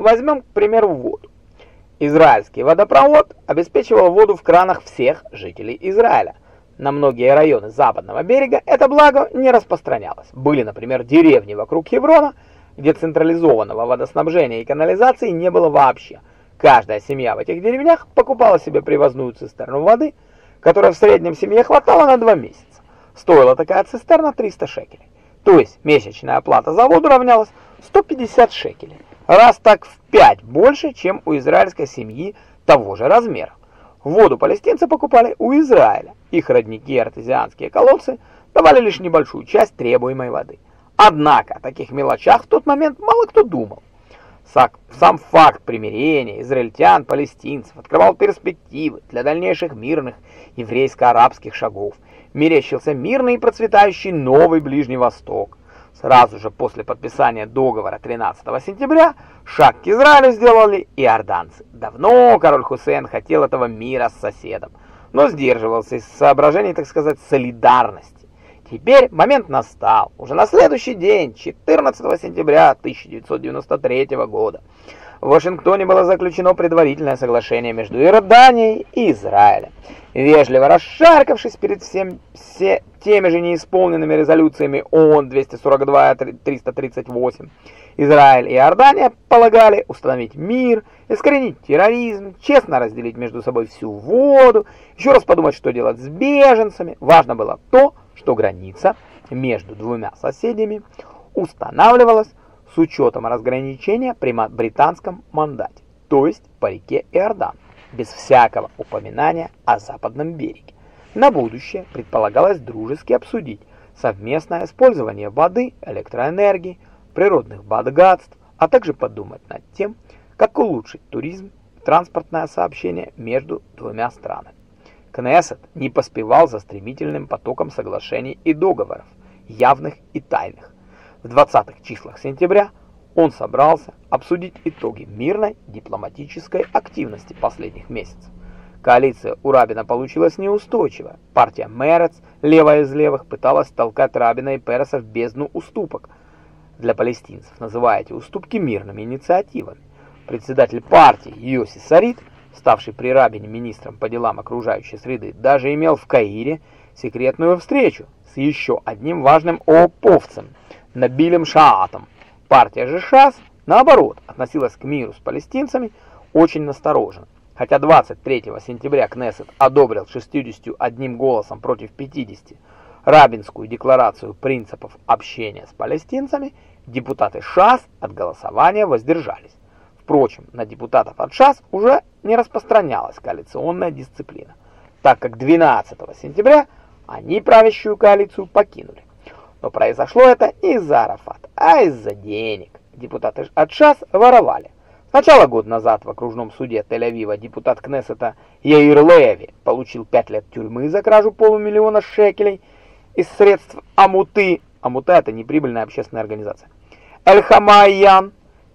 возьмем, к примеру, воду. Израильский водопровод обеспечивал воду в кранах всех жителей Израиля. На многие районы западного берега это благо не распространялось. Были, например, деревни вокруг Хеврона, где централизованного водоснабжения и канализации не было вообще. Каждая семья в этих деревнях покупала себе привозную цистерну воды, которая в среднем семье хватало на два месяца. Стоила такая цистерна 300 шекелей. То есть месячная оплата за воду равнялась 150 шекелей. Раз так в 5 больше, чем у израильской семьи того же размера. Воду палестинцы покупали у Израиля. Их родники и артезианские колодцы давали лишь небольшую часть требуемой воды. Однако о таких мелочах в тот момент мало кто думал. Сам факт примирения израильтян, палестинцев открывал перспективы для дальнейших мирных еврейско-арабских шагов. Мерещился мирный и процветающий новый Ближний Восток. Сразу же после подписания договора 13 сентября шаг к Израилю сделали иорданцы. Давно король Хусейн хотел этого мира с соседом, но сдерживался из соображений, так сказать, солидарности. Теперь момент настал. Уже на следующий день, 14 сентября 1993 года, в Вашингтоне было заключено предварительное соглашение между Иорданией и Израилем. Вежливо расшаркавшись перед всем, все теми же неисполненными резолюциями ООН 242 338, Израиль и Иордания полагали установить мир, искоренить терроризм, честно разделить между собой всю воду, еще раз подумать, что делать с беженцами. Важно было то, что граница между двумя соседями устанавливалась с учетом разграничения при британском мандате, то есть по реке Иордан, без всякого упоминания о западном береге. На будущее предполагалось дружески обсудить совместное использование воды, электроэнергии, природных богатств, а также подумать над тем, как улучшить туризм и транспортное сообщение между двумя странами. Кнессет не поспевал за стремительным потоком соглашений и договоров, явных и тайных. В 20-х числах сентября он собрался обсудить итоги мирной дипломатической активности последних месяцев. Коалиция у Рабина получилась неустойчивая. Партия Мерец, левая из левых, пыталась толкать Рабина и Переса в бездну уступок для палестинцев, называя эти уступки мирными инициативами. Председатель партии Йоси Сарит ставший при Рабине министром по делам окружающей среды, даже имел в Каире секретную встречу с еще одним важным ооповцем, Набилем Шаатом. Партия же ШАС, наоборот, относилась к миру с палестинцами очень настороженно. Хотя 23 сентября Кнессет одобрил 61 голосом против 50 Рабинскую декларацию принципов общения с палестинцами, депутаты ШАС от голосования воздержались. Впрочем, на депутатов от ШАС уже не распространялась коалиционная дисциплина, так как 12 сентября они правящую коалицию покинули. Но произошло это не из-за Арафата, а из-за денег. Депутаты от ШАС воровали. Сначала год назад в окружном суде Тель-Авива депутат Кнессета Яир Леви получил 5 лет тюрьмы за кражу полумиллиона шекелей из средств Амуты. Амута это неприбыльная общественная организация. Эль-Хамайян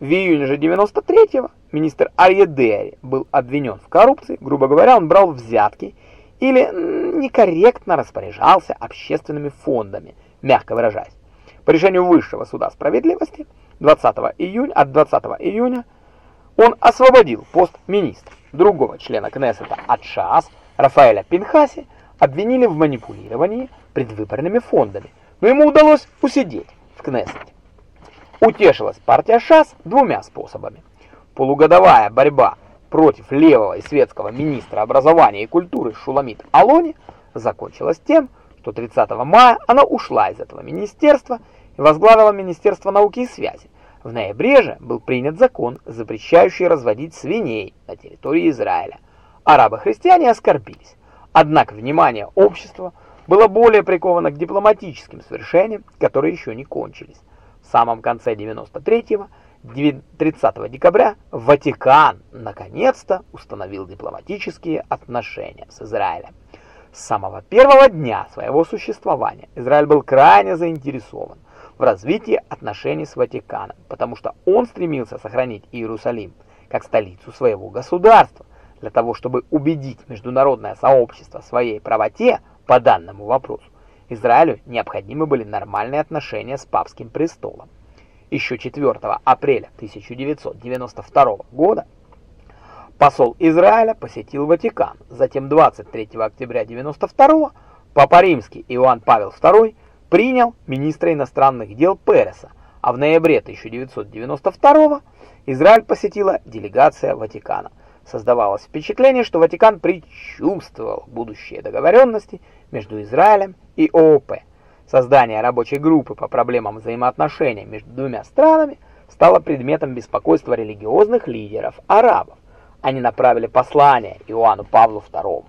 в июне же 93-го министр Арьедери был обвинен в коррупции, грубо говоря, он брал взятки или некорректно распоряжался общественными фондами, мягко выражаясь. По решению Высшего суда справедливости 20 июня, от 20 июня он освободил пост министра. Другого члена Кнессета от ШАС, Рафаэля Пинхаси, обвинили в манипулировании предвыборными фондами, но ему удалось усидеть в Кнессете. Утешилась партия ШАС двумя способами. Полугодовая борьба против левого и светского министра образования и культуры Шуламит Алони закончилась тем, что 30 мая она ушла из этого министерства и возглавила Министерство науки и связи. В ноябре же был принят закон, запрещающий разводить свиней на территории Израиля. Арабы-христиане оскорбились. Однако внимание общества было более приковано к дипломатическим свершениям, которые еще не кончились. В самом конце 93-го, 30 декабря, Ватикан наконец-то установил дипломатические отношения с Израилем. С самого первого дня своего существования Израиль был крайне заинтересован в развитии отношений с Ватиканом, потому что он стремился сохранить Иерусалим как столицу своего государства. Для того, чтобы убедить международное сообщество в своей правоте по данному вопросу, Израилю необходимы были нормальные отношения с папским престолом. еще 4 апреля 1992 года посол Израиля посетил Ватикан. Затем 23 октября 1992 Папа Римский Иоанн Павел II принял министра иностранных дел Переса, а в ноябре 1992 Израиль посетила делегация Ватикана. Создавалось впечатление, что Ватикан предчувствовал будущие договоренности между Израилем и ООП. Создание рабочей группы по проблемам взаимоотношений между двумя странами стало предметом беспокойства религиозных лидеров арабов. Они направили послание Иоанну Павлу II.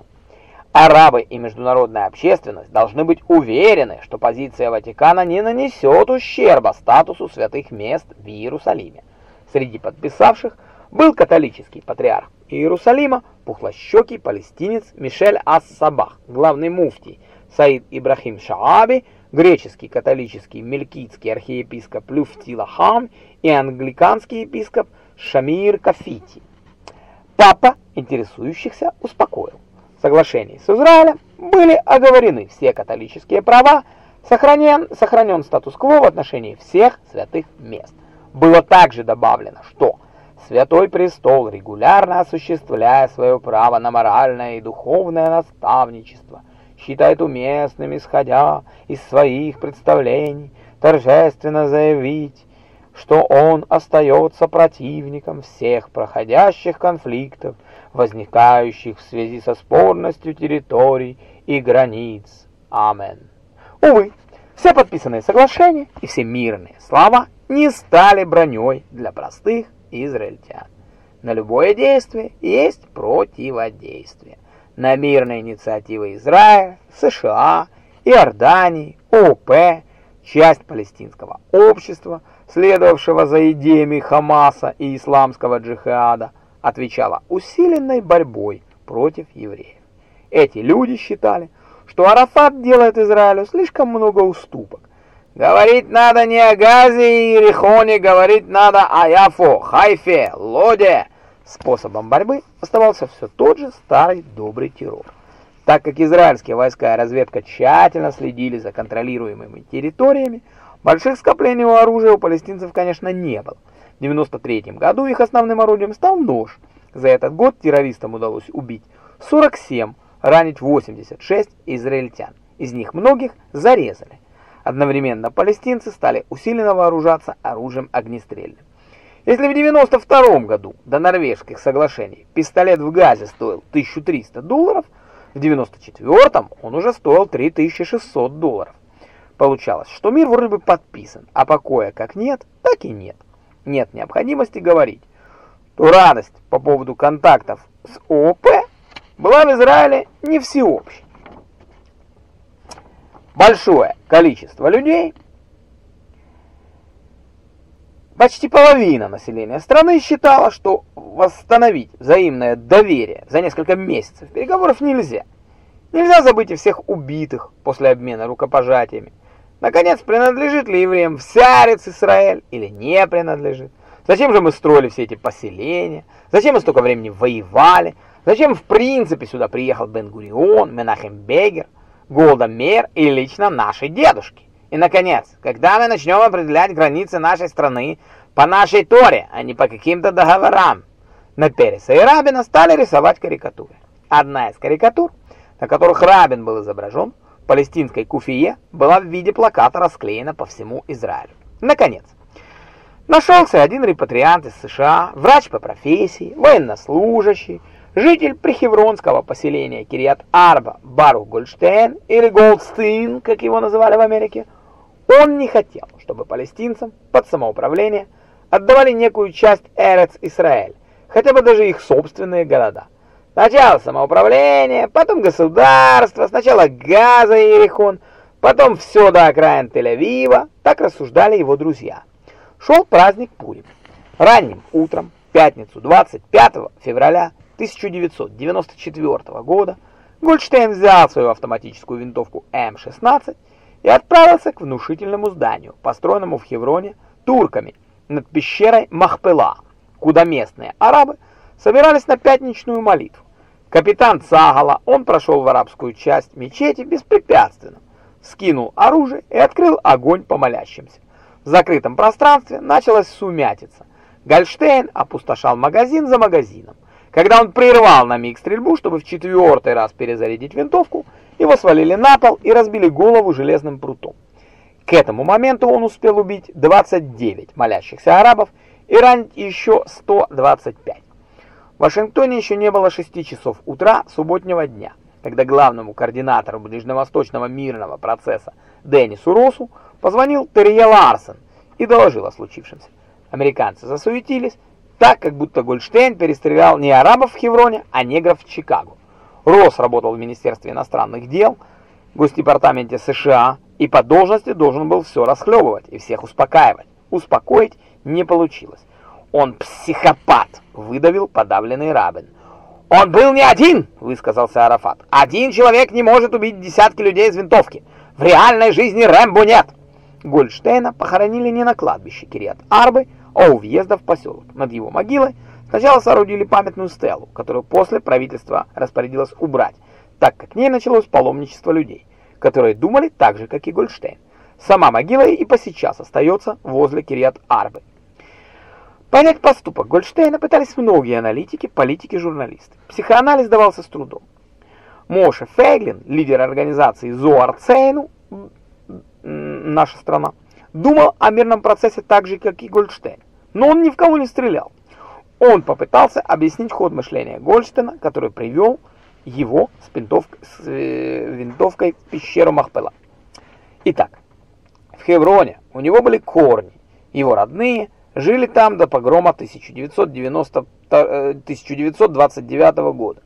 Арабы и международная общественность должны быть уверены, что позиция Ватикана не нанесет ущерба статусу святых мест в Иерусалиме. Среди подписавших был католический патриарх Иерусалима, пухлощекий палестинец Мишель Ас-Сабах, главный муфтий Саид Ибрахим Шааби, греческий католический мелькитский архиепископ Люфти Лахам и англиканский епископ Шамир Кафити. Папа интересующихся успокоил. В соглашении с Израилем были оговорены все католические права, сохранен, сохранен статус-кво в отношении всех святых мест. Было также добавлено, что Святой Престол, регулярно осуществляя свое право на моральное и духовное наставничество, считает уместным, исходя из своих представлений, торжественно заявить, что он остается противником всех проходящих конфликтов, возникающих в связи со спорностью территорий и границ. Амен. Увы, все подписанные соглашения и все мирные слова не стали броней для простых израильтян. На любое действие есть противодействие. На мирные инициативы Израиля, США, Иордании, ОП, часть палестинского общества, следовавшего за идеями Хамаса и исламского джихада, отвечала усиленной борьбой против евреев. Эти люди считали, что Арафат делает Израилю слишком много уступок, Говорить надо не о Газе и Ерехоне, говорить надо о Яфо, Хайфе, Лоде. Способом борьбы оставался все тот же старый добрый террор. Так как израильские войска и разведка тщательно следили за контролируемыми территориями, больших скоплений у оружия у палестинцев, конечно, не было. В 93 году их основным орудием стал нож. За этот год террористам удалось убить 47, ранить 86 израильтян. Из них многих зарезали. Одновременно палестинцы стали усиленно вооружаться оружием огнестрельным. Если в 92 году до норвежских соглашений пистолет в Газе стоил 1300 долларов, в 94 он уже стоил 3600 долларов. Получалось, что мир вроде бы подписан, а покоя как нет, так и нет. Нет необходимости говорить, то радость по поводу контактов с ООП была в Израиле не всеобщей большое количество людей, почти половина населения страны считала, что восстановить взаимное доверие за несколько месяцев переговоров нельзя. Нельзя забыть и всех убитых после обмена рукопожатиями. Наконец, принадлежит ли евреям вся Израиль или не принадлежит? Зачем же мы строили все эти поселения? Зачем мы столько времени воевали? Зачем в принципе сюда приехал Бен-Гурион, Менахем Бегер? Голда Меир и лично наши дедушки. И, наконец, когда мы начнем определять границы нашей страны по нашей Торе, а не по каким-то договорам, на Переса и Рабина стали рисовать карикатуры. Одна из карикатур, на которых Рабин был изображен, палестинской Куфие, была в виде плаката расклеена по всему Израилю. Наконец, нашелся один репатриант из США, врач по профессии, военнослужащий, Житель прихевронского поселения Кириат-Арба Барух Гольштейн или Голдстейн, как его называли в Америке, он не хотел, чтобы палестинцам под самоуправление отдавали некую часть Эрец-Исраэль, хотя бы даже их собственные города. Сначала самоуправление, потом государство, сначала Газа и Иерихон, потом все до окраин Тель-Авива, так рассуждали его друзья. Шел праздник Пурим. Ранним утром, пятницу 25 февраля, 1994 года Гольдштейн взял свою автоматическую винтовку М-16 и отправился к внушительному зданию, построенному в Хевроне турками над пещерой Махпела, куда местные арабы собирались на пятничную молитву. Капитан Цагала, он прошел в арабскую часть мечети беспрепятственно, скинул оружие и открыл огонь по молящимся. В закрытом пространстве началась сумятица. Гольштейн опустошал магазин за магазином. Когда он прервал на миг стрельбу, чтобы в четвертый раз перезарядить винтовку, его свалили на пол и разбили голову железным прутом. К этому моменту он успел убить 29 молящихся арабов и ранить еще 125. В Вашингтоне еще не было 6 часов утра субботнего дня, когда главному координатору ближневосточного мирного процесса Деннису Росу позвонил Терье Ларсен и доложил о случившемся. Американцы засуетились, так как будто Гольштейн перестрелял не арабов в Хевроне, а негров в Чикаго. Росс работал в Министерстве иностранных дел, Госдепартаменте США и по должности должен был все расхлебывать и всех успокаивать. Успокоить не получилось. «Он психопат!» — выдавил подавленный Рабин. «Он был не один!» — высказался Арафат. «Один человек не может убить десятки людей из винтовки. В реальной жизни Рэмбо нет!» Гольдштейна похоронили не на кладбище Кириат-Арбы, а у въезда в поселок. Над его могилой сначала соорудили памятную стелу, которую после правительство распорядилось убрать, так как к ней началось паломничество людей, которые думали так же, как и Гольдштейн. Сама могила и по сейчас остается возле Кириат-Арбы. Понять поступок Гольдштейна пытались многие аналитики, политики, журналисты. Психоанализ давался с трудом. Моше Фейглин, лидер организации Зоар Цейну, наша страна, думал о мирном процессе так же, как и Гольдштейн, но он ни в кого не стрелял. Он попытался объяснить ход мышления Гольдштейна, который привел его с, с э, винтовкой в пещеру Махпела. Итак, в Хевроне у него были корни, его родные жили там до погрома 1990, 1929 э, года.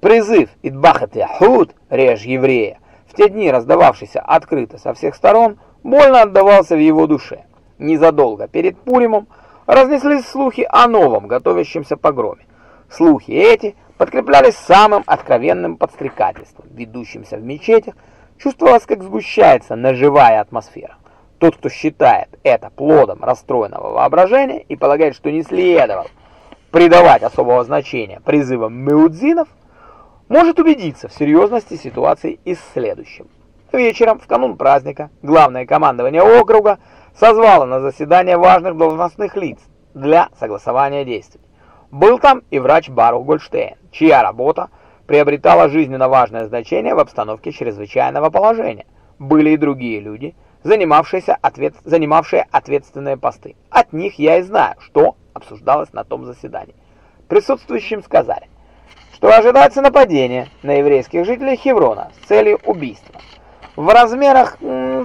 Призыв «Идбахат Яхуд» «Режь еврея» в те дни раздававшийся открыто со всех сторон, больно отдавался в его душе. Незадолго перед Пуримом разнеслись слухи о новом готовящемся погроме. Слухи эти подкреплялись самым откровенным подстрекательством, ведущимся в мечетях, чувствовалось, как сгущается наживая атмосфера. Тот, кто считает это плодом расстроенного воображения и полагает, что не следовало придавать особого значения призывам меудзинов, может убедиться в серьезности ситуации и следующем. Вечером, в канун праздника, главное командование округа созвало на заседание важных должностных лиц для согласования действий. Был там и врач Барух Гольштейн, чья работа приобретала жизненно важное значение в обстановке чрезвычайного положения. Были и другие люди, занимавшиеся ответ... занимавшие ответственные посты. От них я и знаю, что обсуждалось на том заседании. Присутствующим сказали, что ожидается нападение на еврейских жителей Хеврона с целью убийства. В размерах,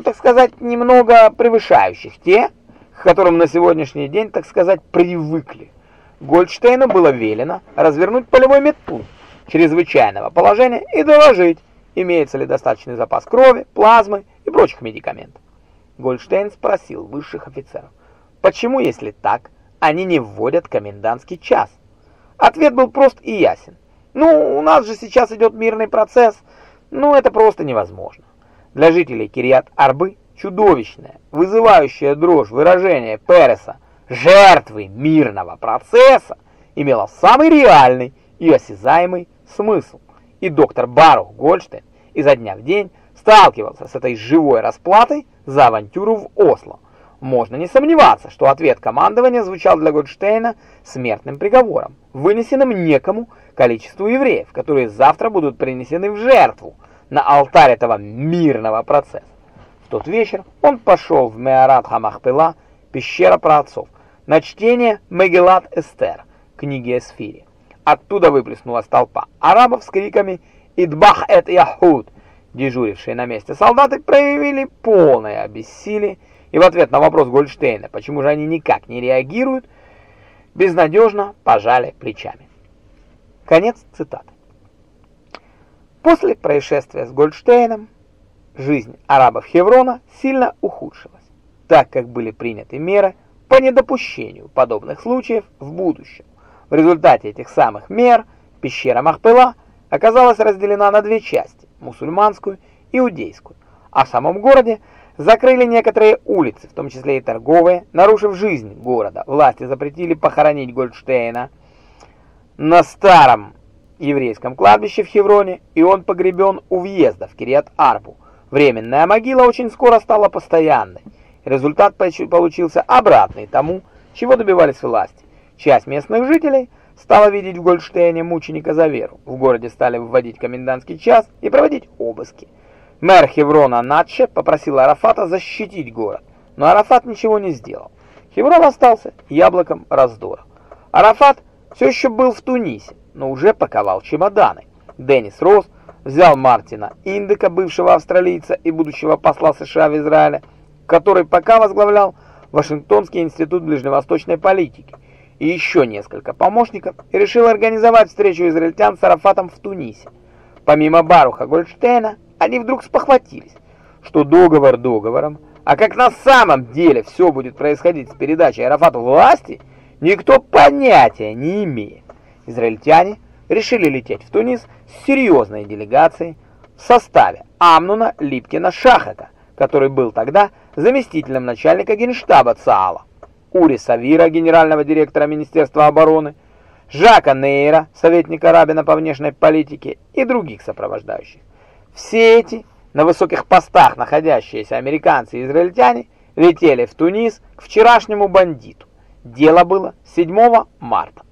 так сказать, немного превышающих те, к которым на сегодняшний день, так сказать, привыкли. Гольдштейну было велено развернуть полевой медпункт чрезвычайного положения и доложить, имеется ли достаточный запас крови, плазмы и прочих медикаментов. Гольдштейн спросил высших офицеров, почему, если так, они не вводят комендантский час? Ответ был прост и ясен. Ну, у нас же сейчас идет мирный процесс. Ну, это просто невозможно. Для жителей Кириат-Арбы чудовищное, вызывающее дрожь выражение Переса «жертвы мирного процесса» имело самый реальный и осязаемый смысл. И доктор Барух Гольштейн изо дня в день сталкивался с этой живой расплатой за авантюру в Осло. Можно не сомневаться, что ответ командования звучал для Гольштейна смертным приговором, вынесенным некому количеству евреев, которые завтра будут принесены в жертву на алтарь этого мирного процесса. В тот вечер он пошел в Меарат Хамахпела, пещера праотцов, на чтение Мегелат Эстер, книги Эсфири. Оттуда выплеснулась толпа арабов с криками «Идбах эт Яхуд!». Дежурившие на месте солдаты проявили полное бессилие, и в ответ на вопрос Гольдштейна, почему же они никак не реагируют, безнадежно пожали плечами. Конец цитаты. После происшествия с Гольдштейном жизнь арабов Хеврона сильно ухудшилась, так как были приняты меры по недопущению подобных случаев в будущем. В результате этих самых мер пещера Махпела оказалась разделена на две части – мусульманскую иудейскую, а в самом городе закрыли некоторые улицы, в том числе и торговые, нарушив жизнь города. Власти запретили похоронить Гольдштейна – на старом еврейском кладбище в Хевроне, и он погребен у въезда в Кириат-Арбу. Временная могила очень скоро стала постоянной. Результат получился обратный тому, чего добивались власти. Часть местных жителей стала видеть в Гольштейне мученика за веру. В городе стали вводить комендантский час и проводить обыски. Мэр Хеврона Натче попросил Арафата защитить город, но Арафат ничего не сделал. Хеврон остался яблоком раздора. Арафат все еще был в Тунисе, но уже паковал чемоданы. Деннис Росс взял Мартина Индека, бывшего австралийца и будущего посла США в Израиле, который пока возглавлял Вашингтонский институт ближневосточной политики, и еще несколько помощников, и решил организовать встречу израильтян с Арафатом в Тунисе. Помимо Баруха Гольдштейна, они вдруг спохватились, что договор договором, а как на самом деле все будет происходить с передачей Арафату власти, никто понятия не имеет. Израильтяне решили лететь в Тунис с серьезной делегацией в составе Амнуна Липкина Шахака, который был тогда заместителем начальника генштаба ЦААЛа, Ури Савира, генерального директора Министерства обороны, Жака Нейра, советника Рабина по внешней политике и других сопровождающих. Все эти на высоких постах находящиеся американцы и израильтяне летели в Тунис к вчерашнему бандиту. Дело было 7 марта.